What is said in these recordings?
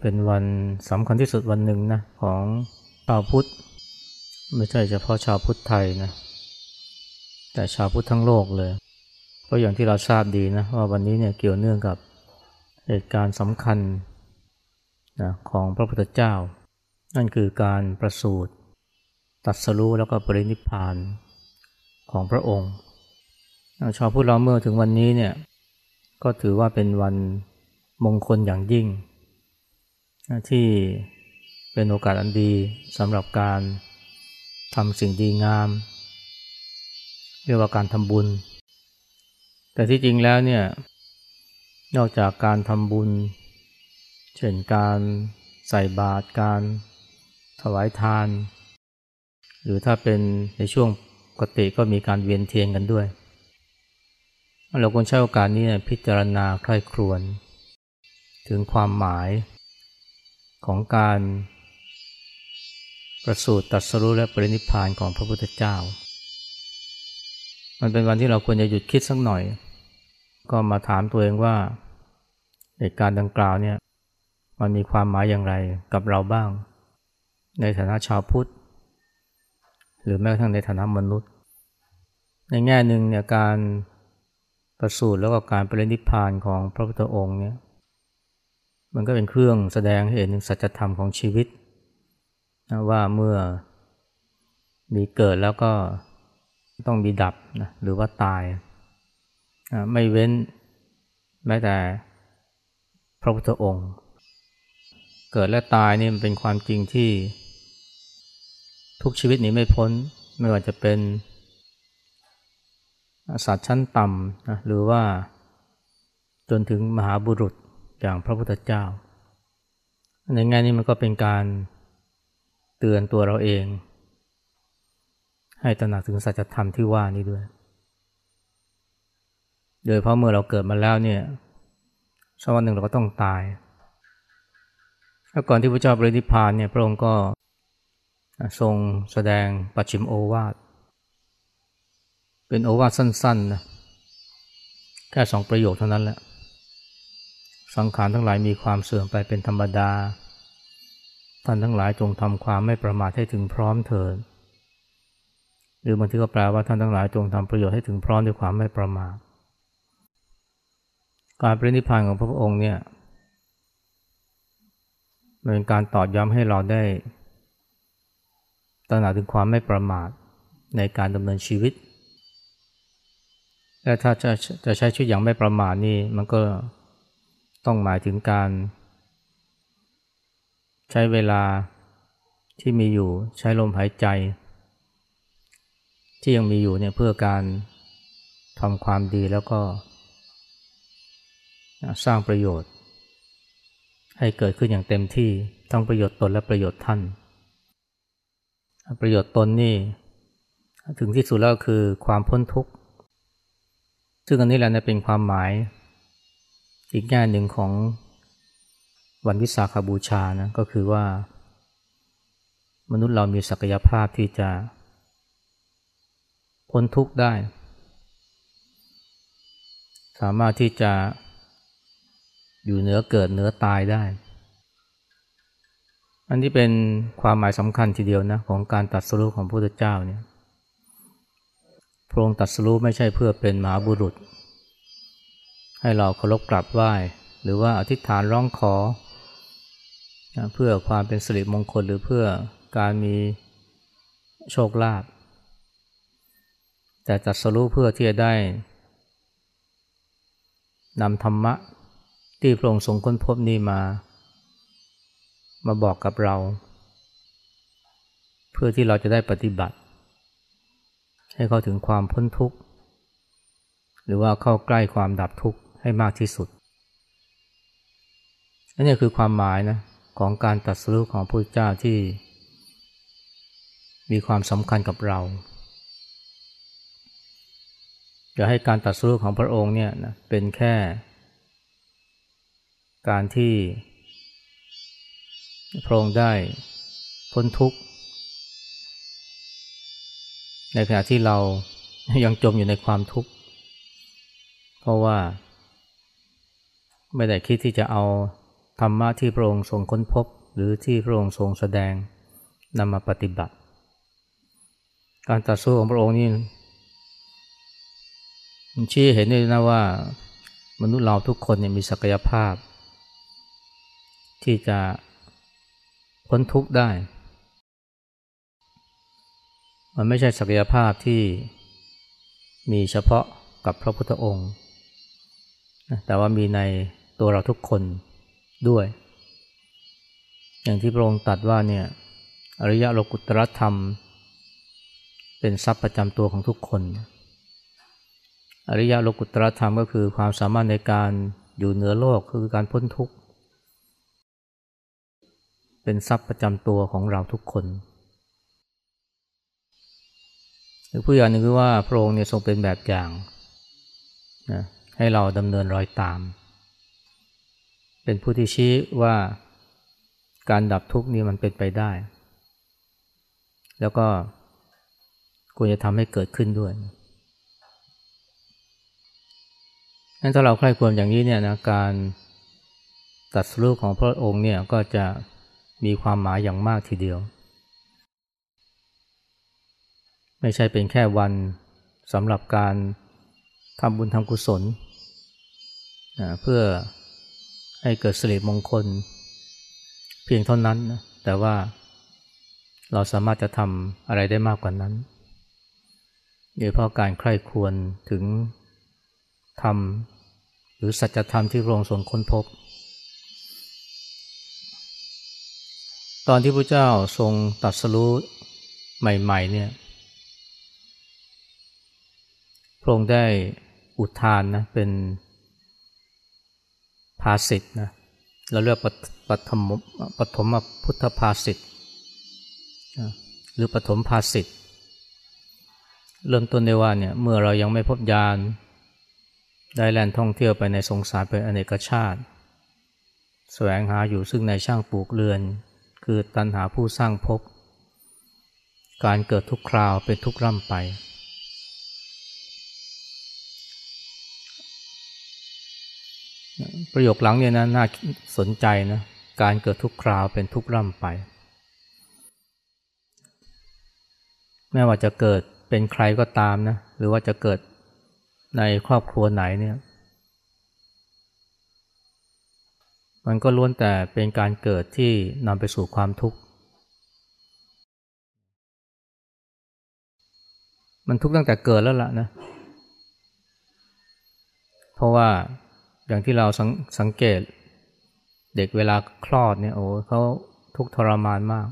้เป็นวันสำคัญที่สุดวันหนึ่งนะของชาวพุทธ ไม่ใช่เฉพาะชาวพุทธไทยนะแต่ชาวพุทธทั้งโลกเลย เพราะอย่างที่เราทราบดีนะว่าวันนี้เนี่ยเกี่ยวเนื่องกับเหตุการณ์สำคัญนะของพระพุทธเจ้า นั่นคือการประสูติตรัสรู้แล้วก็ปรินิพพานของพระองค์ชาวพุทธเราเมื่อถึงวันนี้เนี่ยก็ถือว่าเป็นวันมงคลอย่างยิ่ง ที่เป็นโอกาสอันดีสำหรับการทำสิ่งดีงาม เรียกว่าการทำบุญ แต่ที่จริงแล้วเนี่ยนอกจากการทำบุญ เช่นการใส่บาตรการถวายทาน หรือถ้าเป็นในช่วงปกติก็มีการเวียนเทียนกันด้วย เราควรใช้โอกาสนี้พิจารณาใคร่ครวญถึงความหมาย ของการประสูติตรัสรู้และปรินิพานของพระพุทธเจ้า มันเป็นวันที่เราควรจะหยุดคิดสักหน่อย ก็มาถามตัวเองว่าเหตุการณ์ดังกล่าวเนี่ยมันมีความหมายอย่างไรกับเราบ้าง ในฐานะชาวพุทธ หรือแม้กระทั่งในฐานะมนุษย์ ในแง่หนึ่งเนี่ยการประสูติแล้วก็การปรินิพพานของพระพุทธองค์เนี่ย มันก็เป็นเครื่องแสดงให้เห็นถึงสัจธรรมของชีวิตนะว่าเมื่อมีเกิดแล้วก็ต้องมีดับนะหรือว่าตายนะไม่เว้นแม้แต่พระพุทธองค์ เกิดและตายนี่มันเป็นความจริงที่ ทุกชีวิตนี้ไม่พ้นไม่ว่าจะเป็นสัตว์ชั้นต่ำนะหรือว่าจนถึงมหาบุรุษ อย่างพระพุทธเจ้า ในแง่นี้มันก็เป็นการเตือนตัวเราเอง ให้ตระหนักถึงสัจธรรมที่ว่านี้ด้วย โดยเพราะเมื่อเราเกิดมาแล้วเนี่ยสักวันหนึ่งเราก็ต้องตายแล้วก่อนที่พระเจ้าปรินิพพานเนี่ยพระองค์ก็ทรงแสดงปัจฉิมโอวาท เป็นโอวาทสั้นๆนะแค่สองประโยคเท่านั้นแหละ สังขารทั้งหลายมีความเสื่อมไปเป็นธรรมดา ท่านทั้งหลายจงทำความไม่ประมาทให้ถึงพร้อมเถิด หรือบางทีก็แปลว่าท่านทั้งหลายจงทำประโยชน์ให้ถึงพร้อมด้วยความไม่ประมาท การปรินิพพานของพระองค์เนี่ยเป็นการตอบย้ำให้เราได้ตระหนักถึงความไม่ประมาทในการดำเนินชีวิต และถ้าจะจะใช้ชีวิตอย่างไม่ประมาทนี่มันก็ ต้องหมายถึงการ ใช้เวลาที่มีอยู่ใช้ลมหายใจ ที่ยังมีอยู่เนี่ยเพื่อการทำความดีแล้วก็ สร้างประโยชน์ ให้เกิดขึ้นอย่างเต็มที่ทั้งประโยชน์ตนและประโยชน์ท่าน ประโยชน์ตนนี่ ถึงที่สุดแล้วคือความพ้นทุกข์ ซึ่งอันนี้แหละเป็นความหมาย อีกแง่หนึ่งของวันวิสาขาบูชานะก็คือว่า มนุษย์เรามีศักยภาพที่จะพ้นทุกข์ได้ สามารถที่จะอยู่เหนือเกิดเหนือตายได้ อันนี้เป็นความหมายสำคัญทีเดียวนะของการตัดสู้ของพระพุทธเจ้าเนี่ยพระองค์ตัดสู้ไม่ใช่เพื่อเป็นมหาบุรุษ ให้เราเคารพกราบไหว้ หรือว่าอธิษฐานร้องขอ เพื่อความเป็นสิริมงคลหรือเพื่อการมีโชคลาภแต่จัดสรุปเพื่อที่จะได้นำธรรมะที่พระองค์ทรงค้นพบนี้มา มาบอกกับเรา เพื่อที่เราจะได้ปฏิบัติ ให้เข้าถึงความพ้นทุกข์ หรือว่าเข้าใกล้ความดับทุกข์ ให้มากที่สุด อันนี้คือความหมายนะของการตัดสู้ของพระเจ้าที่ มีความสำคัญกับเราอย่าให้การตัดสู้ของพระองค์เนี่ยนะเป็นแค่ การที่พระองค์ได้พ้นทุกข์ ในขณะที่เรายังจมอยู่ในความทุกข์ เพราะว่า ไม่ได้คิดที่จะเอาธรรมะที่พระองค์ทรงค้นพบ หรือที่พระองค์ทรงแสดงนำมาปฏิบัติ การต่อสู้ของพระองค์นี่ชี้เห็นด้วยนะว่ามนุษย์เราทุกคนเนี่ยมีศักยภาพ ที่จะพ้นทุกข์ได้ มันไม่ใช่ศักยภาพที่มีเฉพาะกับพระพุทธองค์ แต่ว่ามีใน ตัวเราทุกคนด้วย อย่างที่พระองค์ตรัสว่าเนี่ยอริยโลกุตรธรรม เป็นทรัพย์ประจำตัวของทุกคน อริยโลกุตรธรรมก็คือความสามารถในการอยู่เหนือโลกคือการพ้นทุกข์ เป็นทรัพย์ประจำตัวของเราทุกคนหรือผู้อย่างหนึ่งคือว่าพระองค์เนี่ยทรงเป็นแบบอย่างนะให้เราดำเนินรอยตาม เป็นผู้ที่ชี้ว่าการดับทุกข์นี้มันเป็นไปได้ แล้วก็ควรจะทำให้เกิดขึ้นด้วยงั้นถ้าเราใคร่ควรอย่างนี้เนี่ยนะการตัดสู้ของพระองค์เนี่ยก็จะมีความหมายอย่างมากทีเดียว ไม่ใช่เป็นแค่วันสำหรับการทำบุญทำกุศลนะเพื่อ ให้เกิดสิริมงคล เพียงเท่านั้นนะแต่ว่าเราสามารถจะทำอะไรได้มากกว่านั้นโดยเพราะการใคร่ควรถึงธรรมหรือสัจธรรมที่พระองค์ทรงค้นพบ ตอนที่พระเจ้าทรงตัดสรู้ใหม่ๆเนี่ยพระองค์ได้อุทานนะเป็น ภาสิทธ์นะเราเรียกปฐมปฐมพุทธภาสิทธ์หรือปฐมภาสิทธ์เริ่มต้นได้ว่าเนี่ยเมื่อเรายังไม่พบยานได้แล่นท่องเที่ยวไปในสงสารเป็นอเนกชาติ แสวงหาอยู่ซึ่งในช่างปลูกเรือน คือตันหาผู้สร้างพบ การเกิดทุกคราวเป็นทุกร่ำไป ประโยคหลังเนี่ยนะน่าสนใจนะการเกิดทุกคราวเป็นทุกร่ำไป แม้ว่าจะเกิดเป็นใครก็ตามนะหรือว่าจะเกิดในครอบครัวไหนเนี่ย มันก็ล้วนแต่เป็นการเกิดที่นำไปสู่ความทุกข์ มันทุกข์ตั้งแต่เกิดแล้วล่ะนะ เพราะว่า อย่างที่เราสสังเกต เด็กเวลาคลอดเนี่ยโอ้เขาทุกทรมานมาก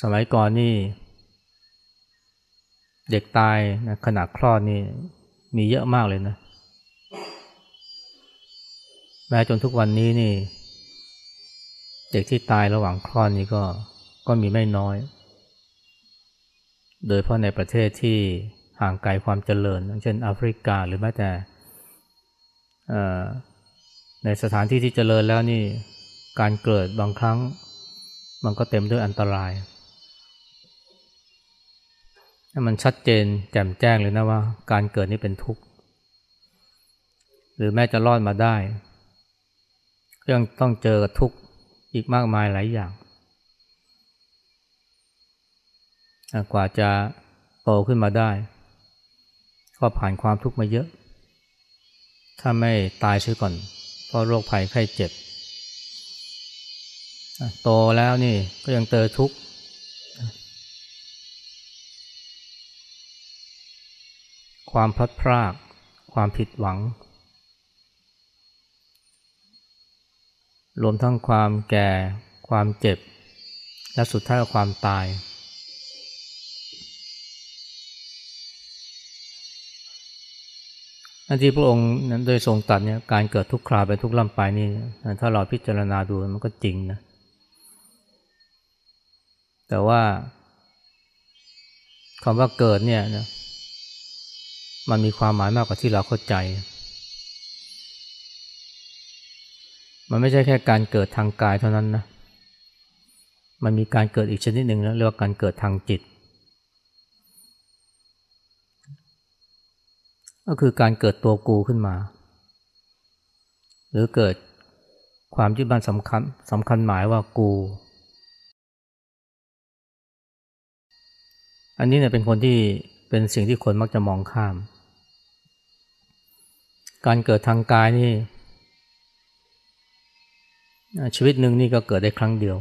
สมัยก่อนนี่ เด็กตายนะขณะคลอดนี่มีเยอะมากเลยนะแม้จนทุกวันนี้นี่ เด็กที่ตายระหว่างคลอดนี่ก็ก็มีไม่น้อย โดยเพราะในประเทศที่ห่างไกลความเจริญเช่นแอฟริกาหรือแม้แต่ ในสถานที่ที่เจริญแล้วนี่การเกิดบางครั้ง มันก็เต็มด้วยอันตราย มันชัดเจนแจ่มแจ้งเลยนะว่า การเกิดนี้เป็นทุกข์ หรือแม้จะรอดมาได้ก็ยังต้องเจอกับทุกข์อีกมากมายหลายอย่าง กว่าจะโตขึ้นมาได้ ก็ผ่านความทุกข์มาเยอะ ถ้าไม่ตายเสียก่อน เพราะโรคภัยไข้เจ็บ โตแล้วนี่ก็ยังเจอทุกข์ความพลัดพราก ความผิดหวัง รวมทั้งความแก่ ความเจ็บ และสุดท้ายความตาย อันที่พระองค์นั้นโดยทรงตัดเนี่ยการเกิดทุกคราเป็นทุกลำไปนี่ถ้าเราพิจารณาดูมันก็จริงนะ แต่ว่าคำว่าเกิดเนี่ยนะมันมีความหมายมากกว่าที่เราเข้าใจ มันไม่ใช่แค่การเกิดทางกายเท่านั้นนะ มันมีการเกิดอีกชนิดหนึ่งแล้วเรียกว่าการเกิดทางจิต ก็คือการเกิดตัวกูขึ้นมา หรือเกิดความยึดมั่นสำคัญสำคัญหมายว่ากู อันนี้เนี่ยเป็นคนที่เป็นสิ่งที่คนมักจะมองข้าม การเกิดทางกายนี่ ชีวิตหนึ่งนี่ก็เกิดได้ครั้งเดียว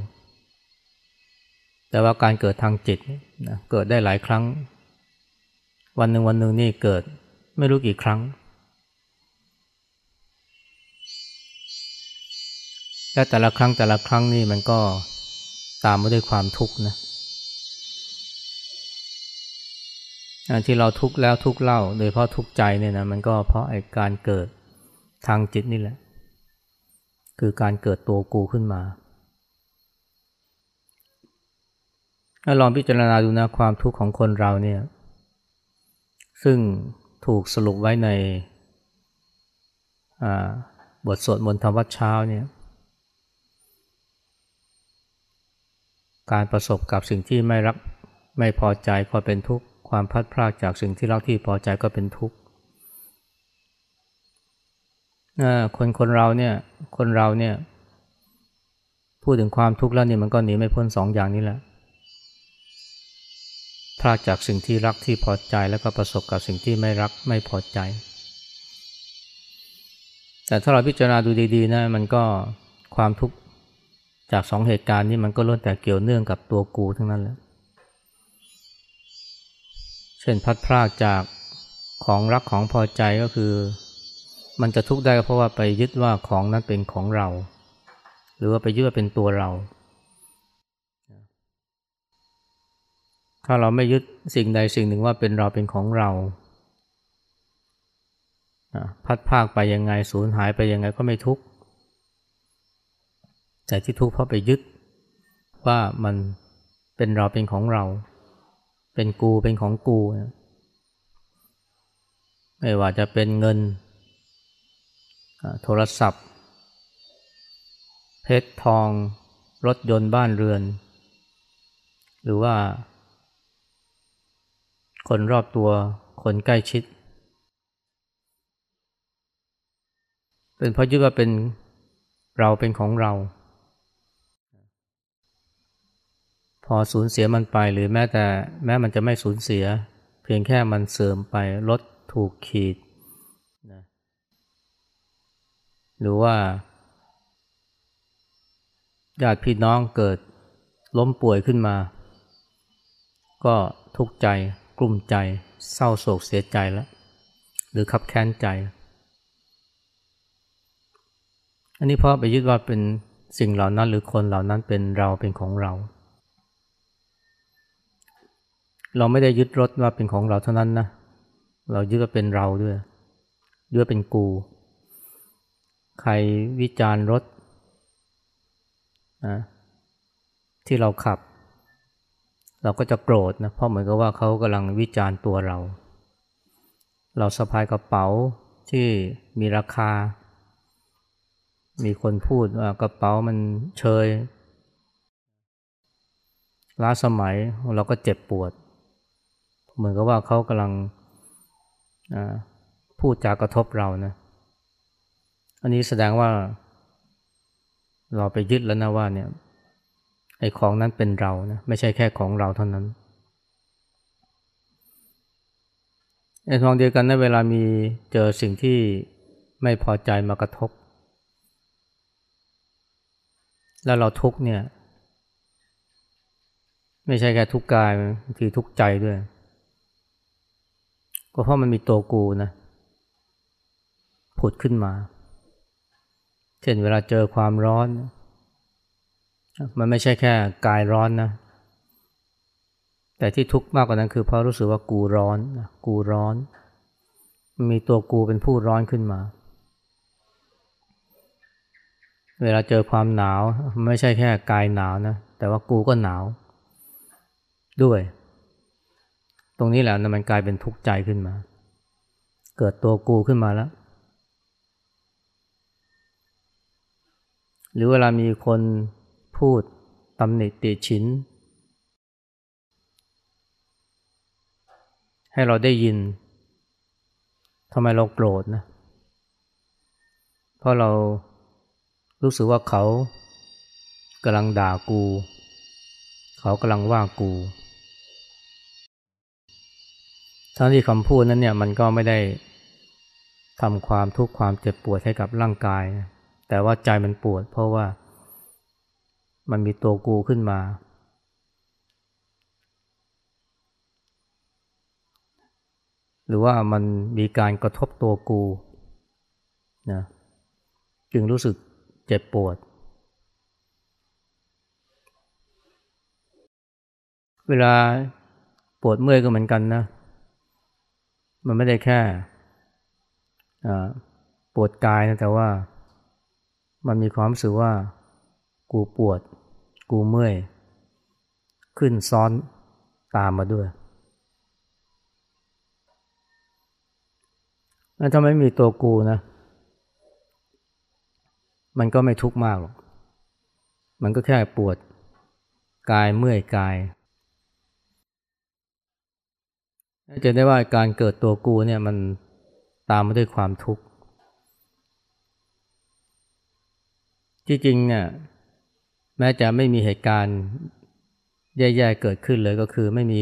แต่ว่าการเกิดทางจิตนะเกิดได้หลายครั้ง วันหนึ่งวันหนึ่งนี่เกิด ไม่รู้กี่ครั้ง และแต่ละครั้งแต่ละครั้งนี่มันก็ตามมาด้วยความทุกข์นะที่เราทุกข์แล้วทุกข์เล่า โดยเพราะทุกข์ใจเนี่ยนะมันก็เพราะไอ้การเกิดทางจิตนี่แหละ คือการเกิดตัวกูขึ้นมาถ้าลองพิจารณาดูนะความทุกข์ของคนเราเนี่ย ซึ่ง ถูกสรุปไว้ในบทสวดมนต์ธรรมวัดเช้าเนี่ยการประสบกับสิ่งที่ไม่รักไม่พอใจก็เป็นทุกข์ความพัดพลาดจากสิ่งที่รักที่พอใจก็เป็นทุกข์คนคนเราเนี่ยคนเราเนี่ยพูดถึงความทุกข์แล้วนี่มันก็หนีไม่พ้นสองอย่างนี้แหละ พลาดจากสิ่งที่รักที่พอใจแล้วก็ประสบกับสิ่งที่ไม่รักไม่พอใจ แต่ถ้าเราพิจารณาดูดีๆนะมันก็ความทุกข์จากสองเหตุการณ์นี้มันก็ล้วนแต่เกี่ยวเนื่องกับตัวกูทั้งนั้นแหละเช่นพัดพลาดจากของรักของพอใจก็คือ มันจะทุกข์ได้เพราะว่าไปยึดว่าของนั้นเป็นของเรา หรือว่าไปยึดว่าเป็นตัวเรา ถ้าเราไม่ยึดสิ่งใดสิ่งหนึ่งว่าเป็นเราเป็นของเรา พัดภาคไปยังไงสูญหายไปยังไงก็ไม่ทุกข์ แต่ที่ทุกข์เพราะไปยึดว่ามันเป็นเราเป็นของเรา เป็นกูเป็นของกู ไม่ว่าจะเป็นเงิน โทรศัพท์ เพชรทอง รถยนต์บ้านเรือน หรือว่า คนรอบตัวคนใกล้ชิด เป็นเพราะยึดว่าเป็นเราเป็นของเรา พอสูญเสียมันไปหรือแม้แต่แม้มันจะไม่สูญเสีย เพียงแค่มันเสื่อมไปรถถูกขีดหรือว่าญาติพี่น้องเกิดล้มป่วยขึ้นมา ก็ทุกข์ใจ ลุ้มใจ เศร้าโศกเสียใจแล้ว หรือขับแค้นใจ อันนี้เพราะไปยึดว่าเป็นสิ่งเหล่านั้นหรือคนเหล่านั้นเป็นเราเป็นของเรา เราไม่ได้ยึดรถว่าเป็นของเราเท่านั้นนะ เรายึดว่าเป็นเราด้วยยึดว่าเป็นกู ใครวิจารณ์รถนะที่เราขับ เราก็จะโกรธนะเพราะเหมือนกับว่าเขากำลังวิจารณ์ตัวเรา เราสะพายกระเป๋าที่มีราคา มีคนพูดว่ากระเป๋ามันเชยล้าสมัยเราก็เจ็บปวด เหมือนกับว่าเขากำลังพูดจากกระทบเรานะอันนี้แสดงว่า เราไปยึดแล้วนะว่าเนี่ย ไอ้ของนั้นเป็นเรานะไม่ใช่แค่ของเราเท่านั้นในทางเดียวกันนะเวลามีเจอสิ่งที่ไม่พอใจมากระทบ แล้วเราทุกเนี่ย ไม่ใช่แค่ทุกกายบางทีทุกใจด้วย ก็เพราะมันมีตัวกูนะผุดขึ้นมา เช่นเวลาเจอความร้อน มันไม่ใช่แค่กายร้อนนะ แต่ที่ทุกข์มากกว่านั้นคือเพราะรู้สึกว่ากูร้อนกูร้อน มีตัวกูเป็นผู้ร้อนขึ้นมา เวลาเจอความหนาวไม่ใช่แค่กายหนาวนะ แต่ว่ากูก็หนาว ด้วย ตรงนี้แหละนะมันกลายเป็นทุกข์ใจขึ้นมา เกิดตัวกูขึ้นมาแล้วหรือเวลามีคน พูดตำหนิติชินให้เราได้ยินทำไมเราโกรธนะเพเพราะเรารู้สึกว่าเขากำลังด่ากู เขากำลังว่ากู ทั้งที่คำพูดนั้นเนี่ยมันก็ไม่ได้ทำความทุกข์ความเจ็บปวดให้กับร่างกาย แต่ว่าใจมันปวดเพราะว่า มันมีตัวกูขึ้นมา หรือว่ามันมีการกระทบตัวกูนะจึงรู้สึกเจ็บปวด เวลาปวดเมื่อยก็เหมือนกันนะ มันไม่ได้แค่ปวดกายนะแต่ว่ามันมีความรู้สึกว่า กูปวด กูเมื่อย ขึ้นซ้อนตามมาด้วยแล้วถ้าไม่มีตัวกูนะ มันก็ไม่ทุกข์มากหรอก มันก็แค่ปวด กายเมื่อยกาย จะได้ว่าการเกิดตัวกูเนี่ยมันตามมาด้วยความทุกข์ จริงๆเนี่ย แม้จะไม่มีเหตุการณ์แย่ๆเกิดขึ้นเลยก็คือไม่มี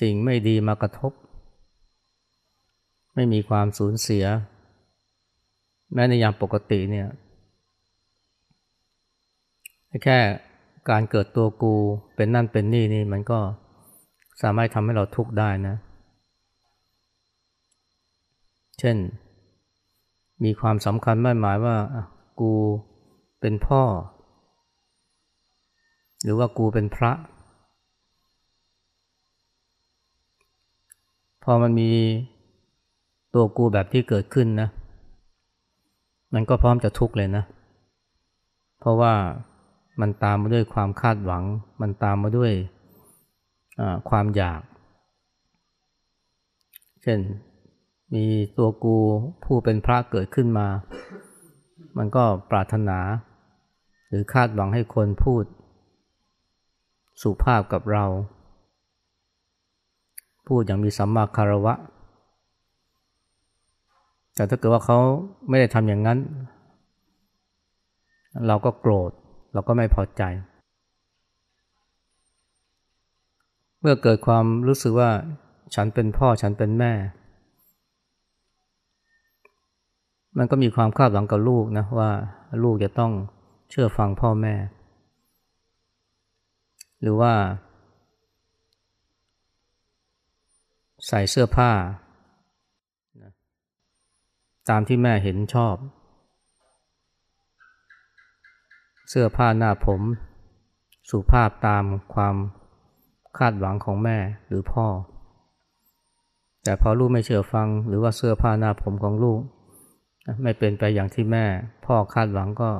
สิ่งไม่ดีมากระทบ ไม่มีความสูญเสีย แม้ในยามปกติเนี่ยแค่การเกิดตัวกูเป็นนั่นเป็นนี่นี่มันก็สามารถทำให้เราทุกข์ได้นะ เช่น มีความสำคัญไม่หมายว่า กูเป็นพ่อ หรือว่ากูเป็นพระ พอมันมีตัวกูแบบที่เกิดขึ้นนะ มันก็พร้อมจะทุกข์เลยนะ เพราะว่ามันตามมาด้วยความคาดหวัง มันตามมาด้วยความอยาก เช่นมีตัวกูผู้เป็นพระเกิดขึ้นมา มันก็ปรารถนา หรือคาดหวังให้คนพูด สุภาพกับเรา พูดอย่างมีสัมมาคารวะ แต่ถ้าเกิดว่าเขาไม่ได้ทำอย่างนั้น เราก็โกรธ เราก็ไม่พอใจ เมื่อเกิดความรู้สึกว่าฉันเป็นพ่อฉันเป็นแม่ มันก็มีความคาดหวังกับลูกนะว่าลูกจะต้องเชื่อฟังพ่อแม่ หรือว่า ใส่เสื้อผ้า ตามที่แม่เห็นชอบ เสื้อผ้าหน้าผมสุภาพตามความคาดหวังของแม่หรือพ่อ แต่พอลูกไม่เชื่อฟังหรือว่าเสื้อผ้าหน้าผมของลูก ไม่เป็นไปอย่างที่แม่ พ่อคาดหวังก็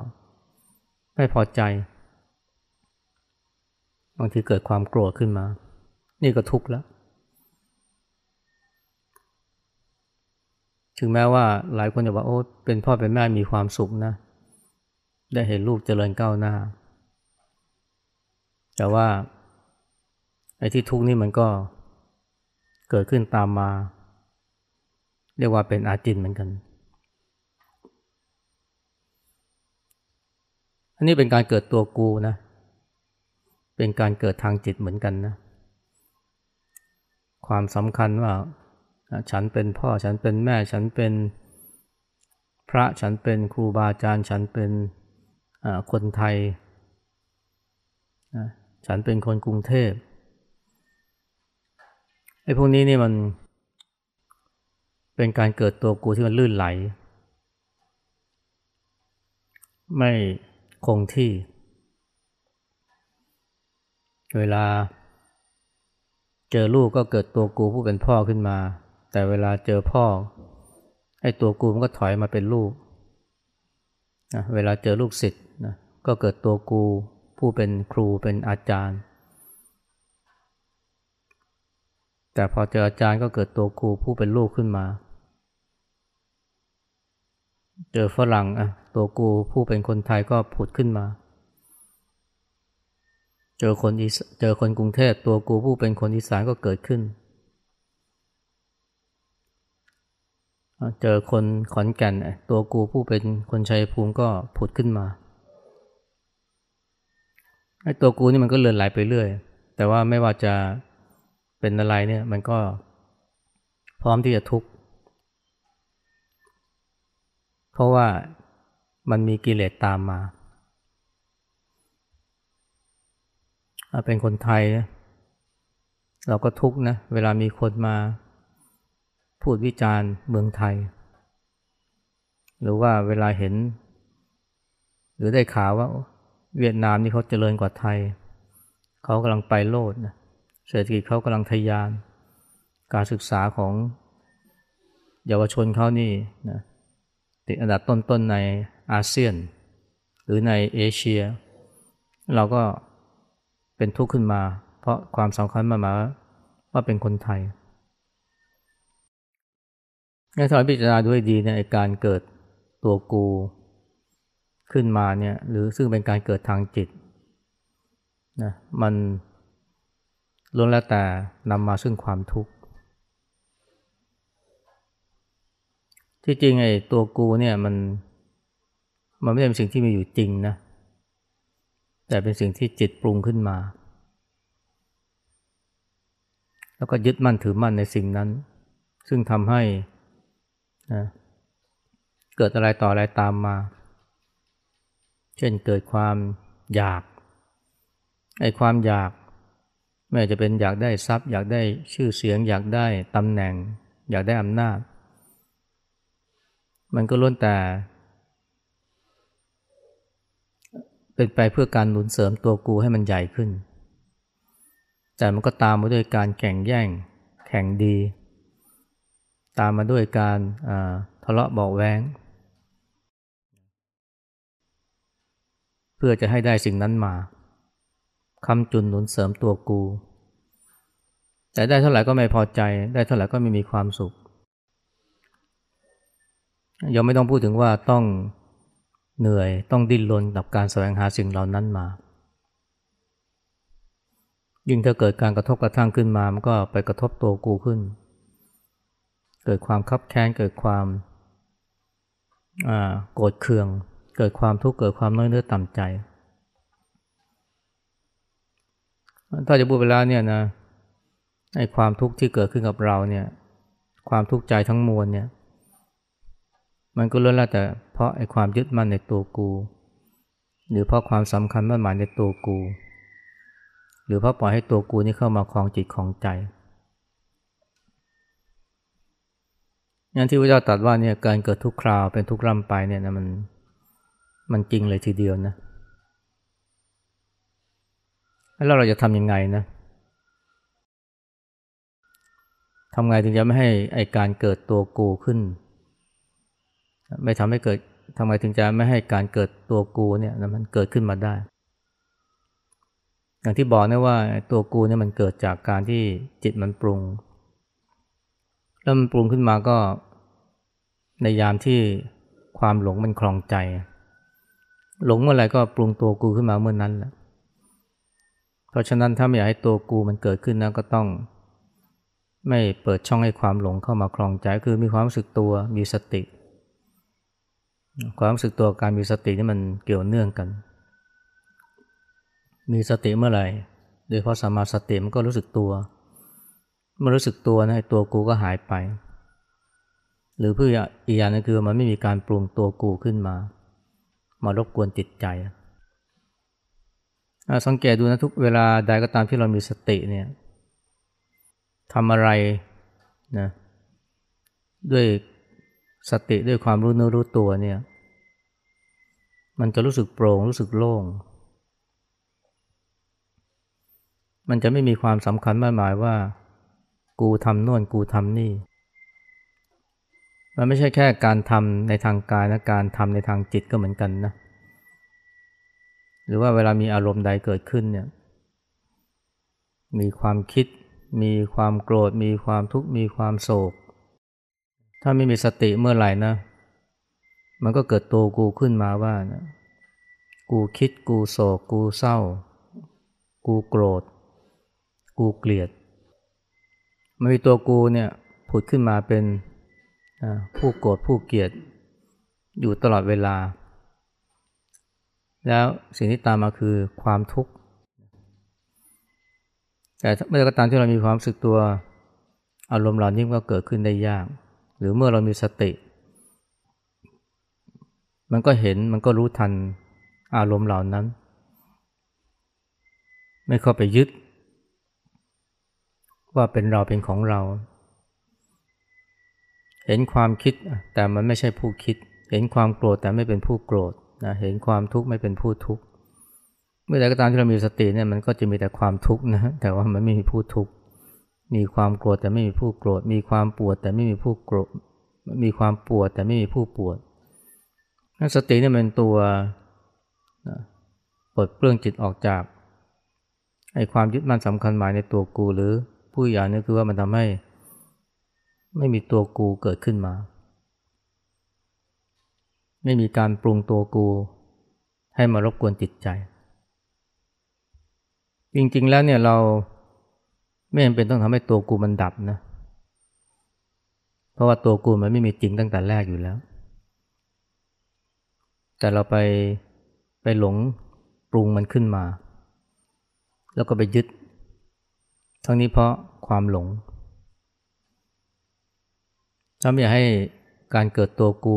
ไม่พอใจ บางทีเกิดความโกรธขึ้นมา นี่ก็ทุกข์แล้ว ถึงแม้ว่าหลายคนจะว่าโอ้เป็นพ่อเป็นแม่มีความสุขนะ ได้เห็นลูกเจริญก้าวหน้า แต่ว่าไอ้ที่ทุกข์นี่มันก็เกิดขึ้นตามมา เรียกว่าเป็นอาจินเหมือนกัน อันนี้เป็นการเกิดตัวกูนะ เป็นการเกิดทางจิตเหมือนกันนะ ความสำคัญว่า ฉันเป็นพ่อฉันเป็นแม่ฉันเป็นพระฉันเป็นครูบาอาจารย์ ฉันเป็นคนไทย ฉันเป็นคนกรุงเทพไอ้พวกนี้นี่มันเป็นการเกิดตัวกูที่มันลื่นไหล ไม่คงที่ เวลา เจอลูกก็เกิดตัวกูผู้เป็นพ่อขึ้นมา แต่เวลาเจอพ่อไอ้ตัวกูมันก็ถอยมาเป็นลูกนะเวลาเจอลูกศิษย์นะก็เกิดตัวกูผู้เป็นครูเป็นอาจารย์ แต่พอเจออาจารย์ก็เกิดตัวกูผู้เป็นลูกขึ้นมา เจอฝรั่งอะตัวกูผู้เป็นคนไทยก็ผุดขึ้นมา เจอคนอีเจอคนกรุงเทพตัวกูผู้เป็นคนอีสานก็เกิดขึ้น เจอคนขอนแก่นตัวกูผู้เป็นคนชัยภูมิก็ผุดขึ้นมาไอ้ตัวกูนี่มันก็เลื่อนไหลไปเรื่อย แต่ว่าไม่ว่าจะเป็นอะไรเนี่ยมันก็พร้อมที่จะทุกข์ เพราะว่ามันมีกิเลสตามมา เป็นคนไทย เราก็ทุกข์นะ เวลามีคนมาพูดวิจารณ์เมืองไทย หรือว่าเวลาเห็น หรือได้ข่าวว่า เวียดนามนี่เขาเจริญกว่าไทย เขากำลังไปโลดนะเศรษฐกิจเขากำลังทะยาน การศึกษาของเยาวชนเขานี่นะติดอันดับต้นๆในอาเซียน หรือในเอเชีย เราก็ เป็นทุกข์ขึ้นมา เพราะความสำคัญมามาว่าเป็นคนไทยให้ทอยพิจารณาด้วยดีในการเกิดตัวกูขึ้นมาเนี่ยหรือซึ่งเป็นการเกิดทางจิตนะมันล้วนแล้วแต่นำมาซึ่งความทุกข์ที่จริงไอ้ตัวกูเนี่ยมันมันไม่ใช่เป็นสิ่งที่มีอยู่จริงนะ แต่เป็นสิ่งที่จิตปรุงขึ้นมา แล้วก็ยึดมั่นถือมั่นในสิ่งนั้น ซึ่งทำให้นะเกิดอะไรต่ออะไรตามมา เช่นเกิดความอยาก ไอ้ความอยากไม่ว่าจะเป็นอยากได้ทรัพย์ อยากได้ชื่อเสียง อยากได้ตำแหน่ง อยากได้อำนาจ มันก็ล้วนแต่ เป็นไปเพื่อการหนุนเสริมตัวกูให้มันใหญ่ขึ้น แต่มันก็ตามมาด้วยการแข่งแย่ง แข่งดี ตามมาด้วยการทะเลาะเบาแวงเพื่อจะให้ได้สิ่งนั้นมาคำจุนหนุนเสริมตัวกู แต่ได้เท่าไหร่ก็ไม่พอใจ ได้เท่าไหร่ก็ไม่มีความสุขยังไม่ต้องพูดถึงว่าต้อง เหนื่อยต้องดิ้นรนกับการแสวงหาสิ่งเหล่านั้นมา ยิ่งถ้าเกิดการกระทบกระทั่งขึ้นมามันก็ไปกระทบตัวกูขึ้น เกิดความคับแค้นเกิดความโกรธเคือง เกิดความทุกข์เกิดความน้อยเนื้อต่ำใจ ถ้าจะพูดไปแล้วเนี่ยนะไอ้ความทุกข์ที่เกิดขึ้นกับเราเนี่ย ความทุกข์ใจทั้งมวลเนี่ย มันก็ล้วนแล้วแต่ ราะไอ้ความยึดมั่นในตัวกู หรือเพราะความสำคัญมั่นหมายในตัวกู หรือเพราะปล่อยให้ตัวกูนี่เข้ามาคลองจิตของใจอย่างที่พระเจ้าตรัสว่าเนี่ยการเกิดทุกคราวเป็นทุกร่ำไปเนี่ยนะมันมันจริงเลยทีเดียวนะแล้วเราจะทำยังไงนะทำไงถึงจะไม่ให้ไอการเกิดตัวกูขึ้น ไม่ทำให้เกิด ทำไมถึงจะไม่ให้การเกิดตัวกูเนี่ยมันเกิดขึ้นมาได้ อย่างที่บอกนะว่าตัวกูเนี่ยมันเกิดจากการที่จิตมันปรุง แล้วมันปรุงขึ้นมาก็ ในยามที่ความหลงมันคลองใจ หลงเมื่อไหร่ก็ปรุงตัวกูขึ้นมาเมื่อนนั้นแหละเพราะฉะนั้นถ้าไม่อยากให้ตัวกูมันเกิดขึ้นนะก็ต้อง ไม่เปิดช่องให้ความหลงเข้ามาคลองใจคือมีความรู้สึกตัวมีสติ ความรู้สึกตัวการมีสตินี่มันเกี่ยวเนื่องกัน มีสติเมื่อไหร่ โดยเพราะสมาสติมันก็รู้สึกตัว เมื่อรู้สึกตัวนะตัวกูก็หายไป หรือเพื่ออีกอย่างนึงคือมันไม่มีการปรุงตัวกูขึ้นมา มารบกวนจิตใจ สังเกตดูนะทุกเวลาใดก็ตามที่เรามีสติเนี่ยทำอะไรนะด้วยสติด้วยความรู้เนื้อรู้ตัวเนี่ย มันจะรู้สึกโปร่งรู้สึกโล่ง มันจะไม่มีความสำคัญมากมายว่า กูทำน่นกูทำนี่ มันไม่ใช่แค่การทำในทางกายนะการทำในทางจิตก็เหมือนกันนะ หรือว่าเวลามีอารมณ์ใดเกิดขึ้นเนี่ย มีความคิด มีความโกรธ มีความทุกข์ มีความโศก ถ้าไม่มีสติเมื่อไหร่นะ มันก็เกิดตัวกูขึ้นมาว่านะกูคิดกูโศกกูเศร้า กูโกรธ กูเกลียดมันมีตัวกูเนี่ยผุดขึ้นมาเป็นผู้โกรธผู้เกลียดอยู่ตลอดเวลา แล้วสิ่งที่ตามมาคือความทุกข์แต่เมื่อก็ตามที่เรามีความสึกตัว อารมณ์เหล่านี้ก็เกิดขึ้นได้ยาก หรือเมื่อเรามีสติ มันก็เห็นมันก็รู้ทันอารมณ์เหล่านั้น ไม่เข้าไปยึด ว่าเป็นเราเป็นของเรา เห็นความคิดแต่มันไม่ใช่ผู้คิด เห็นความโกรธแต่ไม่เป็นผู้โกรธนะเห็นความทุกข์ไม่เป็นผู้ทุกข์เมื่อใดก็ตามที่เรามีสติเนี่ยมันก็จะมีแต่ความทุกข์นะแต่ว่ามันไม่มีผู้ทุกข์มีความโกรธแต่ไม่มีผู้โกรธ มีความปวดแต่ไม่มีผู้โกรธ มีความปวดแต่ไม่มีผู้ปวด สติเนี่ยเป็นตัวปลดเปลื้องจิตออกจากไอ้ความยึดมั่นสำคัญหมายในตัวกูหรือผู้อย่างนี้คือว่ามันทำให้ ไม่มีตัวกูเกิดขึ้นมา ไม่มีการปรุงตัวกู ให้มารบกวนจิตใจ จริงๆแล้วเนี่ยเราไม่จำเป็นต้องทำให้ตัวกูมันดับนะ เพราะว่าตัวกูมันไม่มีจริงตั้งแต่แรกอยู่แล้ว แต่เราไปไปหลงปรุงมันขึ้นมา แล้วก็ไปยึด ทั้งนี้เพราะความหลงถ้าไม่อยากให้การเกิดตัวกู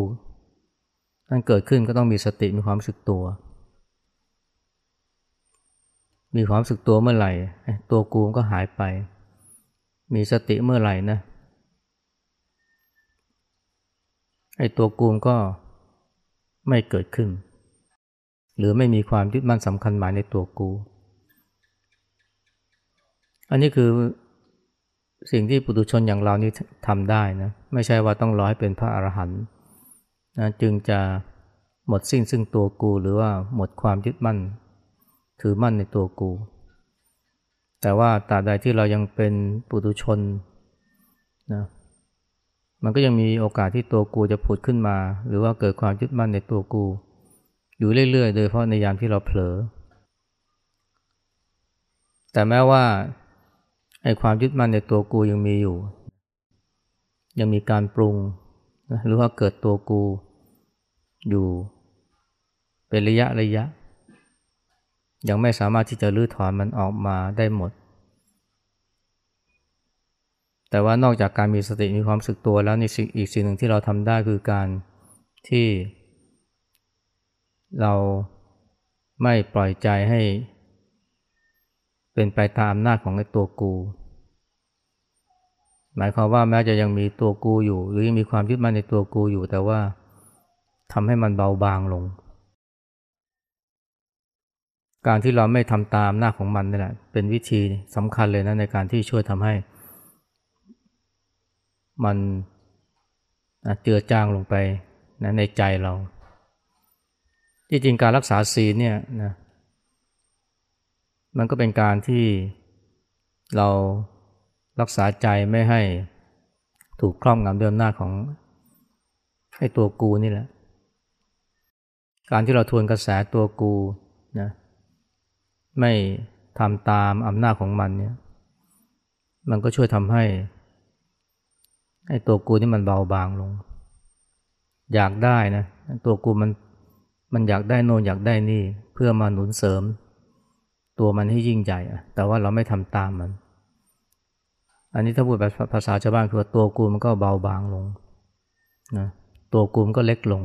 นั่นเกิดขึ้นก็ต้องมีสติมีความสึกตัว มีความสึกตัวเมื่อไหร่ ตัวกูก็หายไป มีสติเมื่อไหร่นะไอ้ตัวกูก็ ไม่เกิดขึ้น หรือไม่มีความยึดมั่นสำคัญหมายในตัวกู อันนี้คือสิ่งที่ปุถุชนอย่างเรานี่ทำได้นะไม่ใช่ว่าต้องรอให้เป็นพระอรหันต์นะจึงจะหมดสิ้นซึ่งตัวกู หรือว่าหมดความยึดมั่น ถือมั่นในตัวกู แต่ว่าตราบใดที่เรายังเป็นปุถุชนนะ มันก็ยังมีโอกาสที่ตัวกูจะผุดขึ้นมา หรือว่าเกิดความยึดมั่นในตัวกู อยู่เรื่อยๆ โดยเพราะในยามที่เราเผลอ แต่แม้ว่าไอ้ความยึดมั่นในตัวกูยังมีอยู่ ยังมีการปรุงหรือว่าเกิดตัวกูอยู่เป็นระยะระยะ ยังไม่สามารถที่จะลื้อถอนมันออกมาได้หมด แต่ว่านอกจากการมีสติมีความสึกตัวแล้วนี่อีกสิ่งหนึ่งที่เราทำได้คือการที่ เราไม่ปล่อยใจให้ เป็นไปตามอำนาจของไอ้ตัวกู หมายความว่าแม้จะยังมีตัวกูอยู่ หรือยังมีความยึดมั่นในตัวกูอยู่ แต่ว่าทำให้มันเบาบางลง การที่เราไม่ทำตามหน้าของมันนี่แหละเป็นวิธีสำคัญเลยนะในการที่ช่วยทำให้ มันเจือจางลงไปนะในใจเรา ที่จริงการรักษาศีลเนี่ยนะมันก็เป็นการที่เรารักษาใจไม่ให้ถูกครอบงำด้วยอำนาจของให้ตัวกูนี่แหละ การที่เราทวนกระแสตัวกูนะไม่ทำตามอำนาจของมันเนี่ย มันก็ช่วยทำให้ ไอ้ตัวกูนี่มันเบาบางลง อยากได้นะตัวกูมันมันอยากได้โน่นอยากได้นี่ เพื่อมาหนุนเสริม ตัวมันให้ยิ่งใหญ่อะแต่ว่าเราไม่ทำตามมัน อันนี้ถ้าพูดแบบภาษาชาวบ้านคือตัวกูมันก็เบาบางลงนะตัวกูมันก็เล็กลง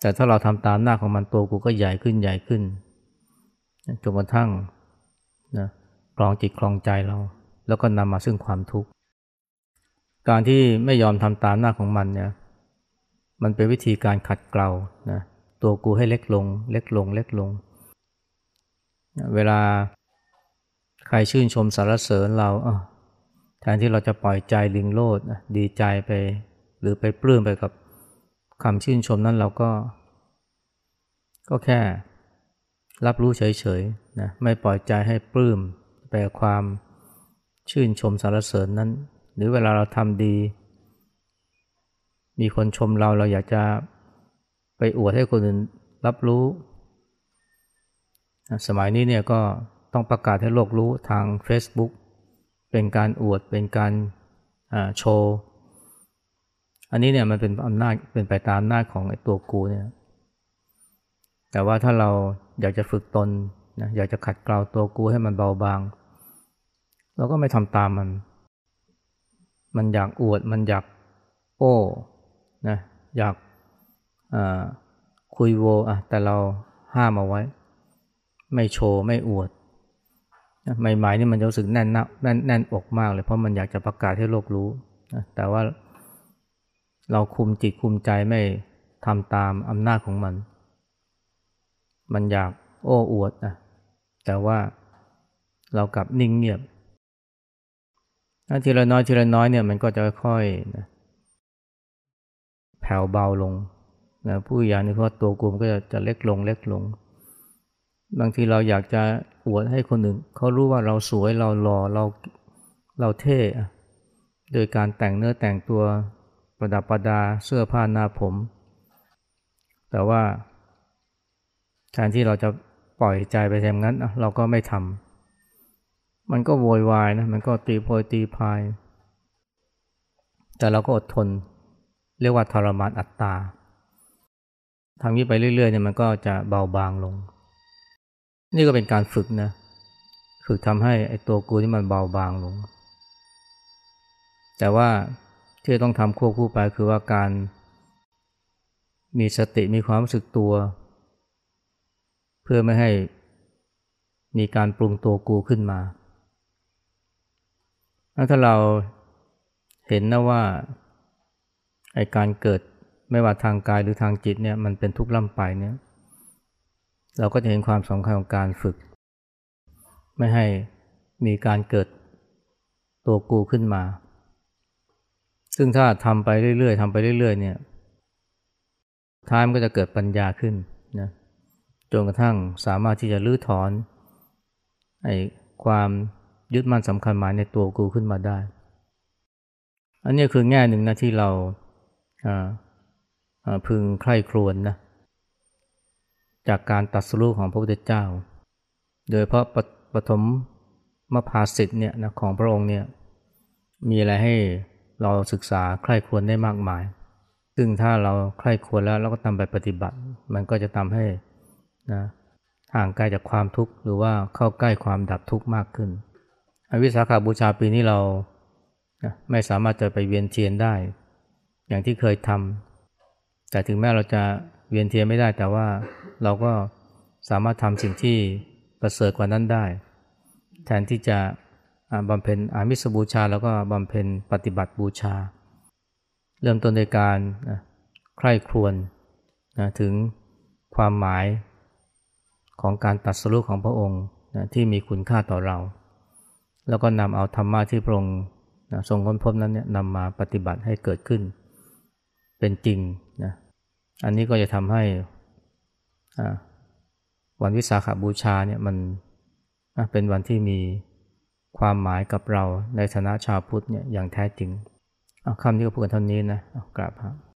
แต่ถ้าเราทำตามหน้าของมันตัวกูก็ใหญ่ขึ้นใหญ่ขึ้นจนกระทั่งนะคลองจิตคลองใจเรา แล้วก็นำมาซึ่งความทุกข์ การที่ไม่ยอมทำตามหน้าของมันเนี่ยมันเป็นวิธีการขัดเกลานะตัวกูให้เล็กลง เล็กลง เล็กลง เวลาใครชื่นชมสรรเสริญเราแทนที่เราจะปล่อยใจลิงโลดดีใจไป หรือไปปลื้มไปกับคำชื่นชมนั้นเราก็ ก็แค่รับรู้เฉยๆนะไม่ปล่อยใจให้ปลื้มไปความชื่นชมสรรเสริญนั้น หรือเวลาเราทำดี มีคนชมเราเราอยากจะไปอวดให้คนอื่นรับรู้ สมัยนี้เนี่ยก็ต้องประกาศให้โลกรู้ทาง Facebook เป็นการอวดเป็นการโชว์ อันนี้เนี่ยมันเป็นอำนาจเป็นไปตามอำนาจของไอ้ตัวกูเนี่ยแต่ว่าถ้าเราอยากจะฝึกตนนะอยากจะขัดเกลาตัวกูให้มันเบาบาง เราก็ไม่ทำตามมัน มันอยากอวด มันอยากโอ้นะอยากคุยโวอะแต่เราห้ามเอาไว้ ไม่โชว์ ไม่อวดใหม่ๆนี่มันจะรู้สึกแน่นแน่นแน่นอกมากเลยเพราะมันอยากจะประกาศให้โลกรู้นะแต่ว่าเราคุมจิตคุมใจไม่ทำตามอำนาจของมัน มันอยากโอ้อวดนะแต่ว่าเรากลับนิ่งเงียบ ทีละน้อยทีละน้อยเนี่ยมันก็จะค่อยๆนะแผ่วเบาลงนะผู้ใหญ่นี่เพราะตัวกลุ่มก็จะจะเล็กลงเล็กลง บางทีเราอยากจะอวดให้คนอื่นเขารู้ว่าเราสวยเราหล่อเราเราเท่โดยการแต่งเนื้อแต่งตัวประดับประดาเสื้อผ้าหน้าผม แต่ว่าแทนที่เราจะปล่อยใจไปแทนงั้นเราก็ไม่ทำ มันก็โวยวายนะ มันก็ตีโพยตีพาย แต่เราก็อดทน เรียกว่าทรมานอัตตาทำนี้ไปเรื่อยๆเนี่ยมันก็จะเบาบางลง นี่ก็เป็นการฝึกนะ ฝึกทำให้ไอ้ตัวกูนี่มันเบาบางลง แต่ว่าที่ต้องทำควบคู่ไปคือว่าการ มีสติมีความรู้สึกตัว เพื่อไม่ให้มีการปรุงตัวกูขึ้นมา ถ้าเราเห็นนะว่าไอการเกิดไม่ว่าทางกายหรือทางจิตเนี่ยมันเป็นทุกข์ล่ำไปเนี่ย เราก็จะเห็นความสำคัญของการฝึก ไม่ให้มีการเกิดตัวกูขึ้นมา ซึ่งถ้าทำไปเรื่อยๆทำไปเรื่อยๆเนี่ยท้ายมันก็จะเกิดปัญญาขึ้นนะจนกระทั่งสามารถที่จะลื้อถอนไอ้ความ ยึดมั่นสำคัญหมายในตัวกูขึ้นมาได้ อันนี้คือแง่หนึ่งนะที่เราพึงใคร่ครวญนนะจากการตัดสู้ของพระพุทธเจ้า โดยเพราะปปฐมมภาสิทธิ์เนี่ยนะของพระองค์เนี่ยมีอะไรให้เราศึกษาใคร่ครวญได้มากมาย ซึ่งถ้าเราใคร่ครวญแล้วเราก็ทำไปปฏิบัติ มันก็จะทำให้นะห่างไกลจากความทุกข์หรือว่าเข้าใกล้ความดับทุกข์มากขึ้น วิสาขาบูชาปีนี้เราไม่สามารถจะไปเวียนเทียนได้ อย่างที่เคยทำแต่ถึงแม้เราจะเวียนเทียนไม่ได้ แต่ว่าเราก็สามารถทำสิ่งที่ประเสริฐกว่านั้นได้ แทนที่จะบำเพ็ญอามิสบูชา แล้วก็บำเพ็ญปฏิบัติบูชา เริ่มต้นในการใคร่ครวญนะถึงความหมายของการตัดสรุปของพระองค์นะที่มีคุณค่าต่อเรา แล้วก็นำเอาธรรมะที่พระองค์ทรงค้นพบนั้นเนี่ยนำมาปฏิบัติให้เกิดขึ้น เป็นจริงนะอันนี้ก็จะทำให้วันวิสาขาบูชาเนี่ยมันเป็นวันที่มีความหมายกับเราในฐานะชาวพุทธเนี่ยอย่างแท้จริงคำนี้ก็พูดกันเท่านี้นะกราบครับ